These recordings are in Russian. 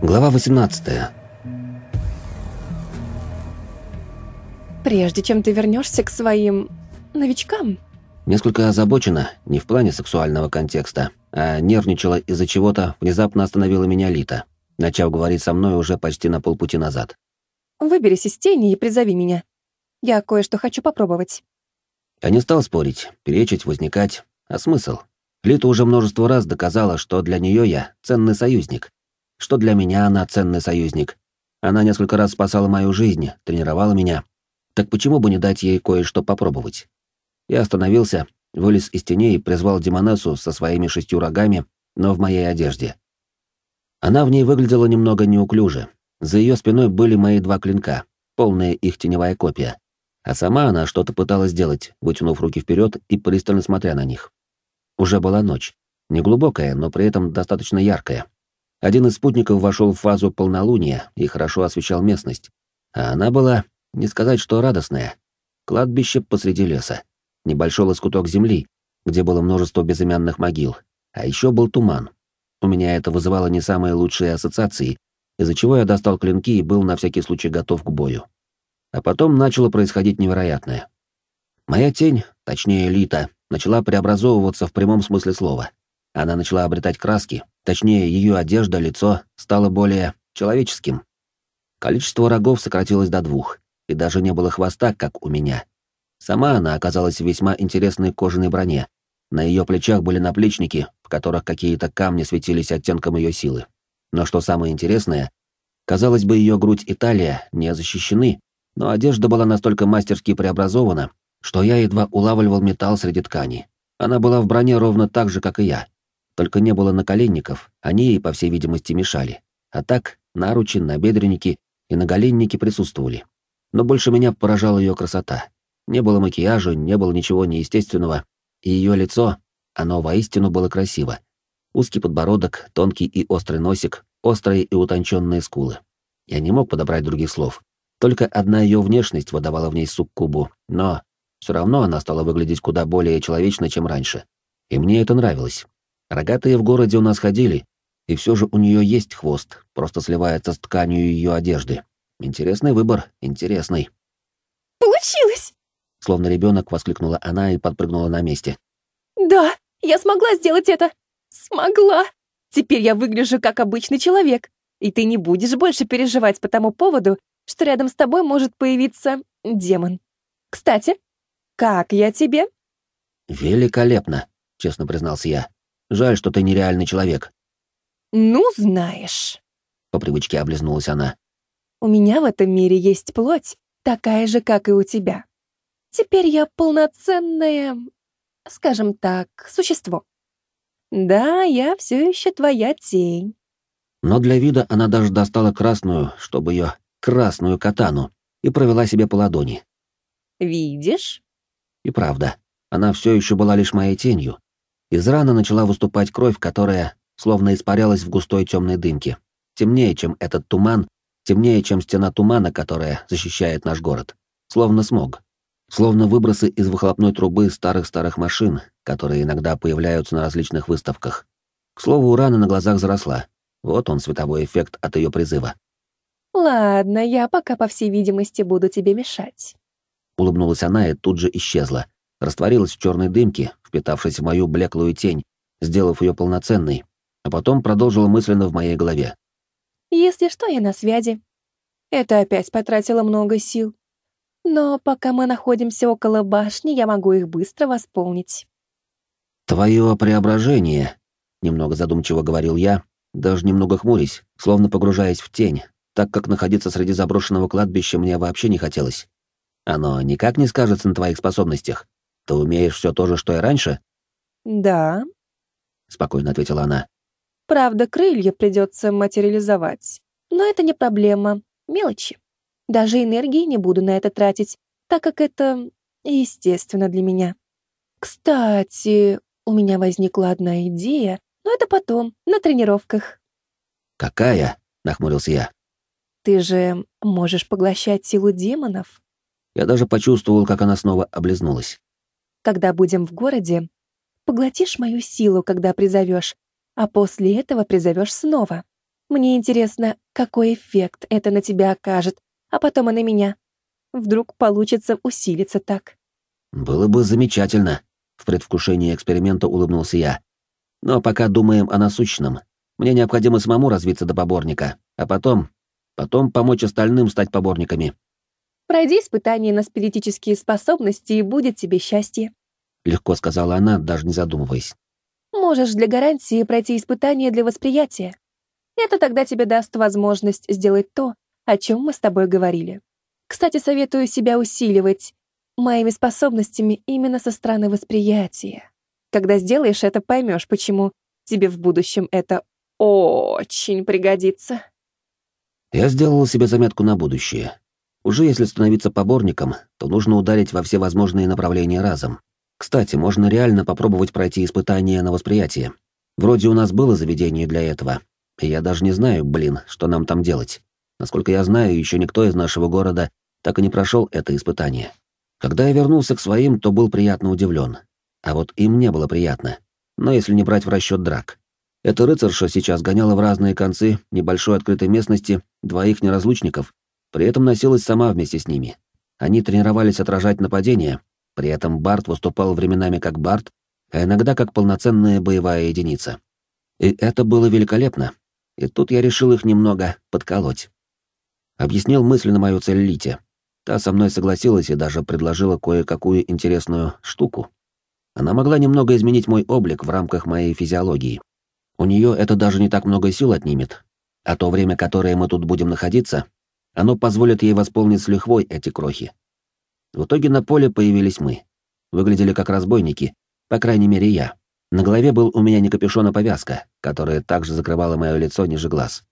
Глава 18 Прежде чем ты вернешься к своим новичкам, Несколько озабочена, не в плане сексуального контекста, а нервничала из-за чего-то, внезапно остановила меня Лита, начав говорить со мной уже почти на полпути назад. выберись из тени и призови меня. Я кое-что хочу попробовать. Я не стал спорить, перечить, возникать. А смысл? Лита уже множество раз доказала, что для нее я ценный союзник. Что для меня она ценный союзник. Она несколько раз спасала мою жизнь, тренировала меня. Так почему бы не дать ей кое-что попробовать? Я остановился, вылез из теней и призвал Демонессу со своими шестью рогами, но в моей одежде. Она в ней выглядела немного неуклюже. За ее спиной были мои два клинка, полная их теневая копия. А сама она что-то пыталась сделать, вытянув руки вперед и пристально смотря на них. Уже была ночь. Неглубокая, но при этом достаточно яркая. Один из спутников вошел в фазу полнолуния и хорошо освещал местность. А она была, не сказать, что радостная. Кладбище посреди леса небольшой лоскуток земли, где было множество безымянных могил, а еще был туман. У меня это вызывало не самые лучшие ассоциации, из-за чего я достал клинки и был на всякий случай готов к бою. А потом начало происходить невероятное. Моя тень, точнее Лита, начала преобразовываться в прямом смысле слова. Она начала обретать краски, точнее ее одежда, лицо стало более человеческим. Количество рогов сократилось до двух, и даже не было хвоста, как у меня. Сама она оказалась в весьма интересной кожаной броне. На ее плечах были наплечники, в которых какие-то камни светились оттенком ее силы. Но что самое интересное, казалось бы, ее грудь и талия не защищены, но одежда была настолько мастерски преобразована, что я едва улавливал металл среди ткани. Она была в броне ровно так же, как и я. Только не было наколенников, они ей, по всей видимости, мешали. А так, наручи, набедренники и наголенники присутствовали. Но больше меня поражала ее красота. Не было макияжа, не было ничего неестественного, и ее лицо, оно воистину было красиво. Узкий подбородок, тонкий и острый носик, острые и утонченные скулы. Я не мог подобрать других слов. Только одна ее внешность выдавала в ней суккубу, но все равно она стала выглядеть куда более человечно, чем раньше. И мне это нравилось. Рогатые в городе у нас ходили, и все же у нее есть хвост, просто сливается с тканью ее одежды. Интересный выбор, интересный. Получилось! Словно ребенок воскликнула она и подпрыгнула на месте. Да, я смогла сделать это! Смогла! Теперь я выгляжу как обычный человек, и ты не будешь больше переживать по тому поводу, что рядом с тобой может появиться демон. Кстати, как я тебе? Великолепно, честно признался я. Жаль, что ты нереальный человек. Ну, знаешь. По привычке облизнулась она. У меня в этом мире есть плоть, такая же, как и у тебя. Теперь я полноценное, скажем так, существо. Да, я все еще твоя тень. Но для вида она даже достала красную, чтобы ее красную катану, и провела себе по ладони. Видишь? И правда, она все еще была лишь моей тенью. Из раны начала выступать кровь, которая словно испарялась в густой темной дымке. Темнее, чем этот туман, темнее, чем стена тумана, которая защищает наш город. Словно смог словно выбросы из выхлопной трубы старых-старых машин, которые иногда появляются на различных выставках. К слову, урана на глазах заросла. Вот он, световой эффект от ее призыва. «Ладно, я пока, по всей видимости, буду тебе мешать». Улыбнулась она и тут же исчезла, растворилась в черной дымке, впитавшись в мою блеклую тень, сделав ее полноценной, а потом продолжила мысленно в моей голове. «Если что, я на связи. Это опять потратило много сил. Но пока мы находимся около башни, я могу их быстро восполнить. «Твое преображение», — немного задумчиво говорил я, даже немного хмурясь, словно погружаясь в тень, так как находиться среди заброшенного кладбища мне вообще не хотелось. «Оно никак не скажется на твоих способностях. Ты умеешь все то же, что и раньше?» «Да», — спокойно ответила она. «Правда, крылья придется материализовать, но это не проблема, мелочи». Даже энергии не буду на это тратить, так как это естественно для меня. Кстати, у меня возникла одна идея, но это потом, на тренировках. «Какая?» — нахмурился я. «Ты же можешь поглощать силу демонов». Я даже почувствовал, как она снова облизнулась. «Когда будем в городе, поглотишь мою силу, когда призовешь, а после этого призовешь снова. Мне интересно, какой эффект это на тебя окажет, а потом и на меня. Вдруг получится усилиться так. Было бы замечательно, в предвкушении эксперимента улыбнулся я. Но пока думаем о насущном. Мне необходимо самому развиться до поборника, а потом... Потом помочь остальным стать поборниками. Пройди испытание на спиритические способности, и будет тебе счастье. Легко сказала она, даже не задумываясь. Можешь для гарантии пройти испытание для восприятия. Это тогда тебе даст возможность сделать то, о чем мы с тобой говорили. Кстати, советую себя усиливать моими способностями именно со стороны восприятия. Когда сделаешь это, поймешь, почему тебе в будущем это очень пригодится. Я сделал себе заметку на будущее. Уже если становиться поборником, то нужно ударить во все возможные направления разом. Кстати, можно реально попробовать пройти испытание на восприятие. Вроде у нас было заведение для этого, и я даже не знаю, блин, что нам там делать. Насколько я знаю, еще никто из нашего города так и не прошел это испытание. Когда я вернулся к своим, то был приятно удивлен. А вот им не было приятно. Но если не брать в расчет драк. Эта рыцарша сейчас гоняла в разные концы небольшой открытой местности двоих неразлучников, при этом носилась сама вместе с ними. Они тренировались отражать нападения, при этом Барт выступал временами как Барт, а иногда как полноценная боевая единица. И это было великолепно. И тут я решил их немного подколоть. Объяснил мысленно мою цель Лите. Та со мной согласилась и даже предложила кое-какую интересную штуку. Она могла немного изменить мой облик в рамках моей физиологии. У нее это даже не так много сил отнимет, а то время, которое мы тут будем находиться, оно позволит ей восполнить с лихвой эти крохи. В итоге на поле появились мы. Выглядели как разбойники, по крайней мере я. На голове был у меня не капюшон, а повязка, которая также закрывала мое лицо ниже глаз.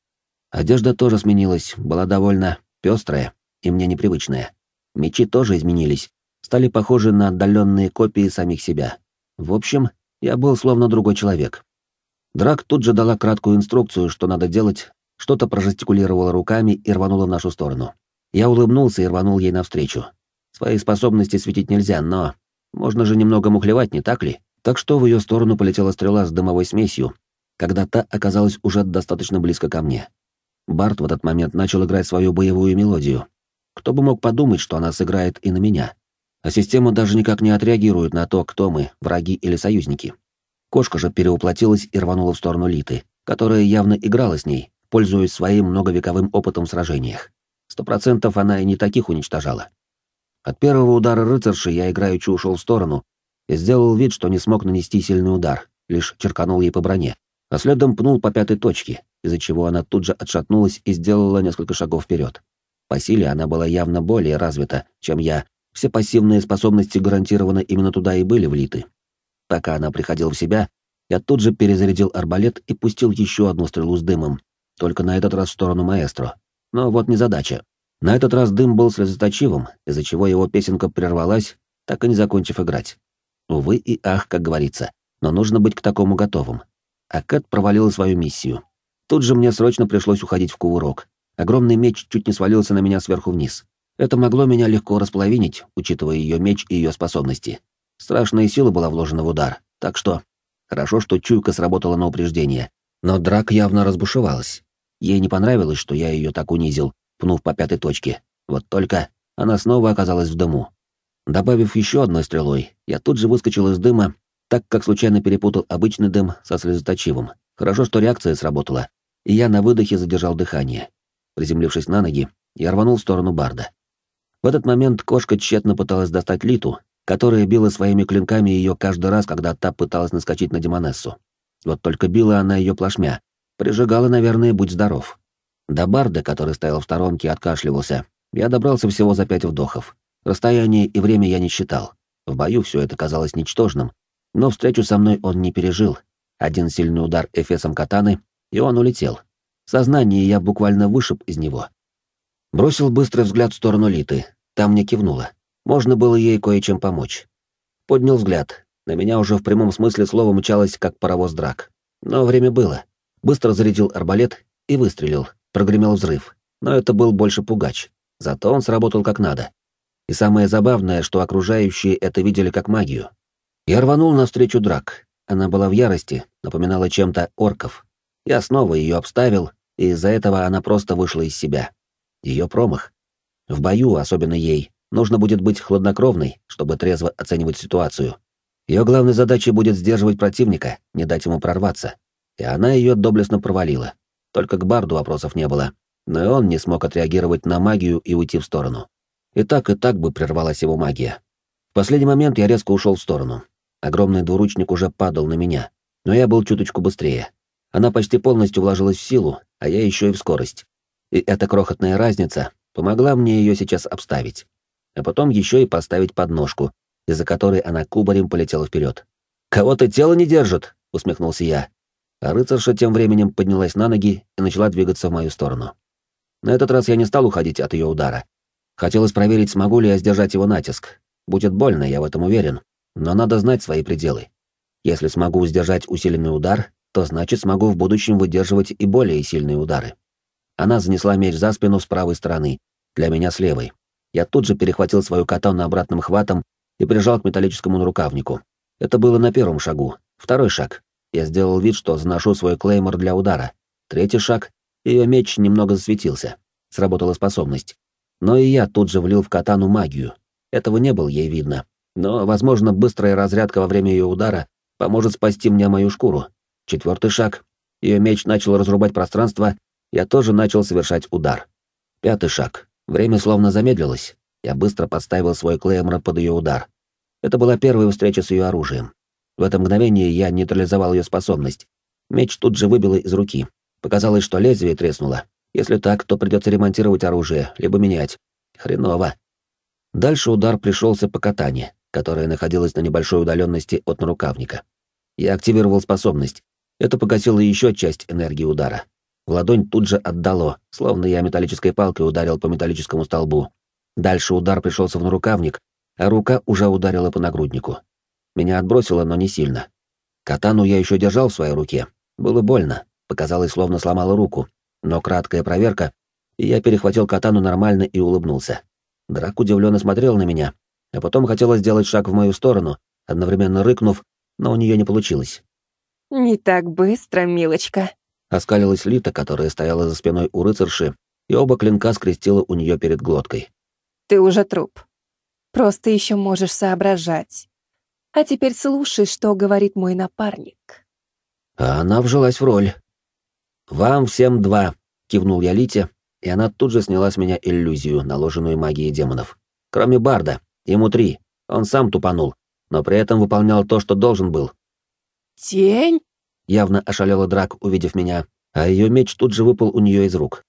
Одежда тоже сменилась, была довольно пестрая и мне непривычная. Мечи тоже изменились, стали похожи на отдаленные копии самих себя. В общем, я был словно другой человек. Драк тут же дала краткую инструкцию, что надо делать, что-то прожестикулировала руками и рванула в нашу сторону. Я улыбнулся и рванул ей навстречу. Свои способности светить нельзя, но можно же немного мухлевать, не так ли? Так что в ее сторону полетела стрела с дымовой смесью, когда та оказалась уже достаточно близко ко мне. Барт в этот момент начал играть свою боевую мелодию. Кто бы мог подумать, что она сыграет и на меня? А система даже никак не отреагирует на то, кто мы, враги или союзники. Кошка же переуплотилась и рванула в сторону Литы, которая явно играла с ней, пользуясь своим многовековым опытом в сражениях. Сто процентов она и не таких уничтожала. От первого удара рыцарши я играючи ушел в сторону и сделал вид, что не смог нанести сильный удар, лишь черканул ей по броне, а следом пнул по пятой точке, из-за чего она тут же отшатнулась и сделала несколько шагов вперед. По силе она была явно более развита, чем я. Все пассивные способности гарантированно именно туда и были влиты. Пока она приходила в себя, я тут же перезарядил арбалет и пустил еще одну стрелу с дымом, только на этот раз в сторону маэстро. Но вот незадача. На этот раз дым был слезоточивым, из-за чего его песенка прервалась, так и не закончив играть. Увы и ах, как говорится, но нужно быть к такому готовым. А Кэт провалила свою миссию. Тут же мне срочно пришлось уходить в кувырок. Огромный меч чуть не свалился на меня сверху вниз. Это могло меня легко располовинить, учитывая ее меч и ее способности. Страшная сила была вложена в удар, так что... Хорошо, что чуйка сработала на упреждение. Но Драк явно разбушевалась. Ей не понравилось, что я ее так унизил, пнув по пятой точке. Вот только она снова оказалась в дыму. Добавив еще одной стрелой, я тут же выскочил из дыма, так как случайно перепутал обычный дым со слезоточивым. Хорошо, что реакция сработала, и я на выдохе задержал дыхание. Приземлившись на ноги, я рванул в сторону Барда. В этот момент кошка тщетно пыталась достать Литу, которая била своими клинками ее каждый раз, когда та пыталась наскочить на Демонессу. Вот только била она ее плашмя. Прижигала, наверное, будь здоров. До Барда, который стоял в сторонке откашливался, я добрался всего за пять вдохов. Расстояние и время я не считал. В бою все это казалось ничтожным, но встречу со мной он не пережил. Один сильный удар эфесом катаны, и он улетел. Сознание я буквально вышиб из него. Бросил быстрый взгляд в сторону Литы. Там мне кивнуло. Можно было ей кое-чем помочь. Поднял взгляд. На меня уже в прямом смысле слова мчалось, как паровоз драк. Но время было. Быстро зарядил арбалет и выстрелил, Прогремел взрыв, но это был больше пугач. Зато он сработал как надо. И самое забавное, что окружающие это видели как магию. Я рванул навстречу драк, она была в ярости, напоминала чем-то орков. Я снова ее обставил, и из-за этого она просто вышла из себя. Ее промах. В бою, особенно ей, нужно будет быть хладнокровной, чтобы трезво оценивать ситуацию. Ее главной задачей будет сдерживать противника, не дать ему прорваться. И она ее доблестно провалила. Только к Барду вопросов не было. Но и он не смог отреагировать на магию и уйти в сторону. И так, и так бы прервалась его магия. В последний момент я резко ушел в сторону. Огромный двуручник уже падал на меня, но я был чуточку быстрее. Она почти полностью вложилась в силу, а я еще и в скорость. И эта крохотная разница помогла мне ее сейчас обставить. А потом еще и поставить подножку, из-за которой она кубарем полетела вперед. «Кого-то тело не держит!» — усмехнулся я. А рыцарша тем временем поднялась на ноги и начала двигаться в мою сторону. На этот раз я не стал уходить от ее удара. Хотелось проверить, смогу ли я сдержать его натиск. Будет больно, я в этом уверен, но надо знать свои пределы. Если смогу сдержать усиленный удар, то значит смогу в будущем выдерживать и более сильные удары. Она занесла меч за спину с правой стороны, для меня с левой. Я тут же перехватил свою катану обратным хватом и прижал к металлическому нарукавнику. Это было на первом шагу. Второй шаг. Я сделал вид, что заношу свой клеймор для удара. Третий шаг. Ее меч немного засветился. Сработала способность. Но и я тут же влил в катану магию. Этого не было ей видно. Но, возможно, быстрая разрядка во время ее удара поможет спасти мне мою шкуру. Четвертый шаг. Ее меч начал разрубать пространство, я тоже начал совершать удар. Пятый шаг. Время словно замедлилось. Я быстро подставил свой клеймор под ее удар. Это была первая встреча с ее оружием. В это мгновение я нейтрализовал ее способность. Меч тут же выбило из руки. Показалось, что лезвие треснуло. Если так, то придется ремонтировать оружие, либо менять. Хреново. Дальше удар пришелся по катане, которая находилась на небольшой удаленности от нарукавника. Я активировал способность. Это погасило еще часть энергии удара. В ладонь тут же отдало, словно я металлической палкой ударил по металлическому столбу. Дальше удар пришелся в нарукавник, а рука уже ударила по нагруднику. Меня отбросило, но не сильно. Катану я еще держал в своей руке. Было больно, показалось, словно сломала руку. Но краткая проверка, и я перехватил катану нормально и улыбнулся. Драк удивленно смотрел на меня, а потом хотела сделать шаг в мою сторону, одновременно рыкнув, но у нее не получилось. «Не так быстро, милочка», — оскалилась Лита, которая стояла за спиной у рыцарши, и оба клинка скрестила у нее перед глоткой. «Ты уже труп. Просто еще можешь соображать. А теперь слушай, что говорит мой напарник». А она вжилась в роль. «Вам всем два», — кивнул я Лите, и она тут же сняла с меня иллюзию, наложенную магией демонов. Кроме Барда, ему три, он сам тупанул, но при этом выполнял то, что должен был. «Тень?» — явно ошалела Драк, увидев меня, а ее меч тут же выпал у нее из рук.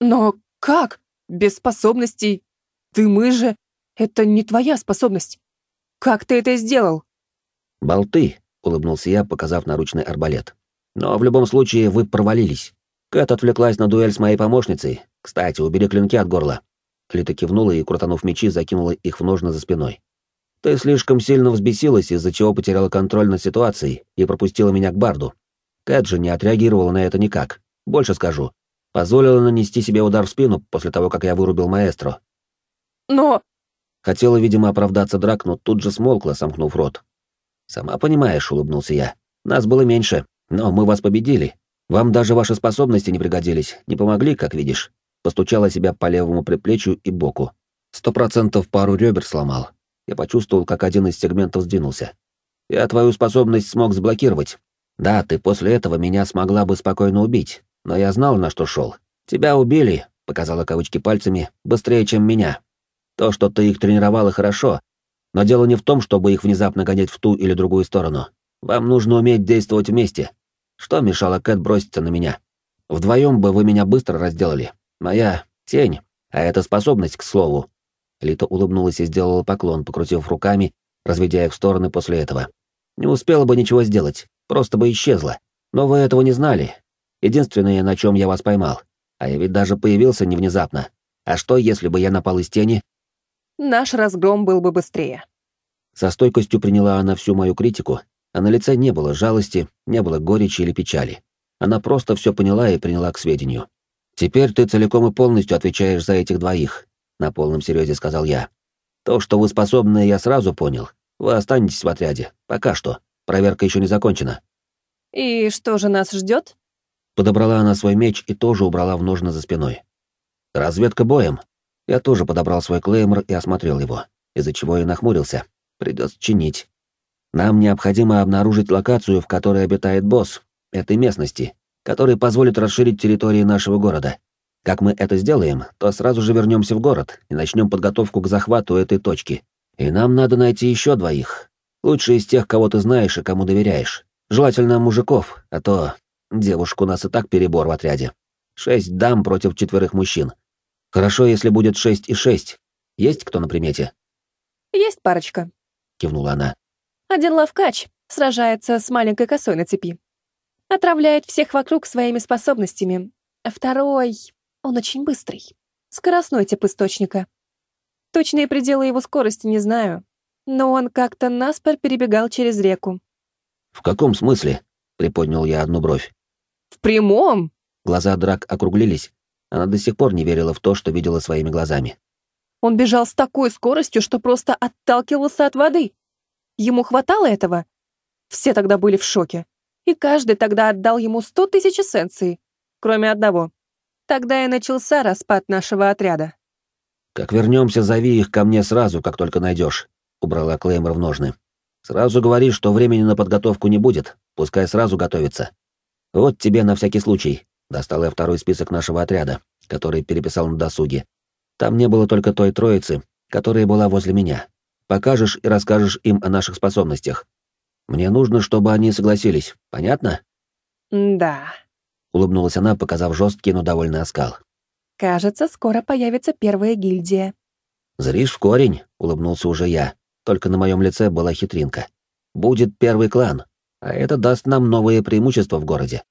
«Но как? Без способностей? Ты мы же... Это не твоя способность. Как ты это сделал?» «Болты», — улыбнулся я, показав наручный арбалет. «Но в любом случае вы провалились. Кэт отвлеклась на дуэль с моей помощницей. Кстати, убери клинки от горла». Лита кивнула и, крутанув мечи, закинула их в ножны за спиной. Ты слишком сильно взбесилась, из-за чего потеряла контроль над ситуацией и пропустила меня к Барду. Кэт же не отреагировала на это никак. Больше скажу. Позволила нанести себе удар в спину после того, как я вырубил маэстро. Но... Хотела, видимо, оправдаться драк, но тут же смолкла, сомкнув рот. «Сама понимаешь», — улыбнулся я. «Нас было меньше, но мы вас победили. Вам даже ваши способности не пригодились, не помогли, как видишь». Постучала себя по левому предплечью и боку. Сто процентов пару ребер сломал, я почувствовал, как один из сегментов сдвинулся. Я твою способность смог заблокировать. Да, ты после этого меня смогла бы спокойно убить, но я знал, на что шел. Тебя убили, показала кавычки пальцами, быстрее, чем меня. То, что ты их тренировала, хорошо, но дело не в том, чтобы их внезапно гонять в ту или другую сторону. Вам нужно уметь действовать вместе. Что мешало Кэт броситься на меня? Вдвоем бы вы меня быстро разделали. Моя тень, а это способность, к слову, Лита улыбнулась и сделала поклон, покрутив руками, разведя их в стороны после этого. Не успела бы ничего сделать, просто бы исчезла. Но вы этого не знали. Единственное, на чем я вас поймал. А я ведь даже появился не внезапно. А что, если бы я напал из тени? Наш разгром был бы быстрее. Со стойкостью приняла она всю мою критику, а на лице не было жалости, не было горечи или печали. Она просто все поняла и приняла к сведению. Теперь ты целиком и полностью отвечаешь за этих двоих, — на полном серьезе сказал я. «То, что вы способны, я сразу понял. Вы останетесь в отряде. Пока что. проверка еще не закончена». «И что же нас ждет? Подобрала она свой меч и тоже убрала в ножны за спиной. «Разведка боем». Я тоже подобрал свой клеймор и осмотрел его, из-за чего и нахмурился. Придется чинить. Нам необходимо обнаружить локацию, в которой обитает босс этой местности, который позволит расширить территории нашего города. Как мы это сделаем, то сразу же вернемся в город и начнем подготовку к захвату этой точки. И нам надо найти еще двоих. Лучше из тех, кого ты знаешь и кому доверяешь. Желательно мужиков, а то девушку у нас и так перебор в отряде. Шесть дам против четверых мужчин. Хорошо, если будет шесть и шесть. Есть кто на примете? Есть парочка, кивнула она. Один лавкач сражается с маленькой косой на цепи. Отравляет всех вокруг своими способностями. Второй... Он очень быстрый. Скоростной тип источника. Точные пределы его скорости не знаю, но он как-то наспор перебегал через реку. «В каком смысле?» — приподнял я одну бровь. «В прямом!» Глаза Драк округлились. Она до сих пор не верила в то, что видела своими глазами. Он бежал с такой скоростью, что просто отталкивался от воды. Ему хватало этого? Все тогда были в шоке. И каждый тогда отдал ему сто тысяч эссенций, кроме одного. Тогда и начался распад нашего отряда. «Как вернемся, зови их ко мне сразу, как только найдешь», — убрала Клеймор в ножны. «Сразу говори, что времени на подготовку не будет, пускай сразу готовится. Вот тебе на всякий случай». Достал я второй список нашего отряда, который переписал на досуге. Там не было только той троицы, которая была возле меня. Покажешь и расскажешь им о наших способностях. Мне нужно, чтобы они согласились, понятно? Да, улыбнулась она, показав жесткий, но довольный оскал. Кажется, скоро появится первая гильдия. Зришь в корень, улыбнулся уже я. Только на моем лице была хитринка. Будет первый клан, а это даст нам новые преимущества в городе.